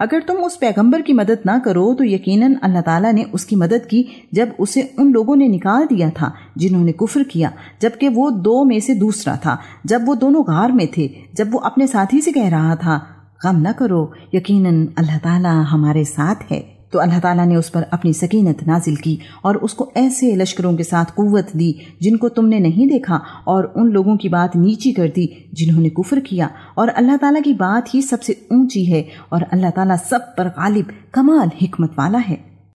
अगर तुम उस पैगंबर की मदद ना करो तो यकीनन अल्लाह ताला ने उसकी मदद की जब उसे उन लोगों ने निकाल दिया था जिन्होंने कुफर किया, जबकि वो दो में से दूसरा था। जब वो दोनों गार में थे, जब वो अपने साथी से कह रहा था, गम न करो, यकीनन अल्लाह ताला हमारे साथ है। तो अल्लाह ताला ने उस पर अपनी सकीनत नाजिल की और उसको ऐसे लश्करों के साथ कुवत दी, जिनको तुमने नहीं देखा और उन लोगों की बात नीची कर दी, जिन्होंने कुफर किया। और अल्लाह ताला की बात ही सबसे ऊँची है और अल्लाह ताला सब पर गालिब, कमाल, हिकमत वाला है।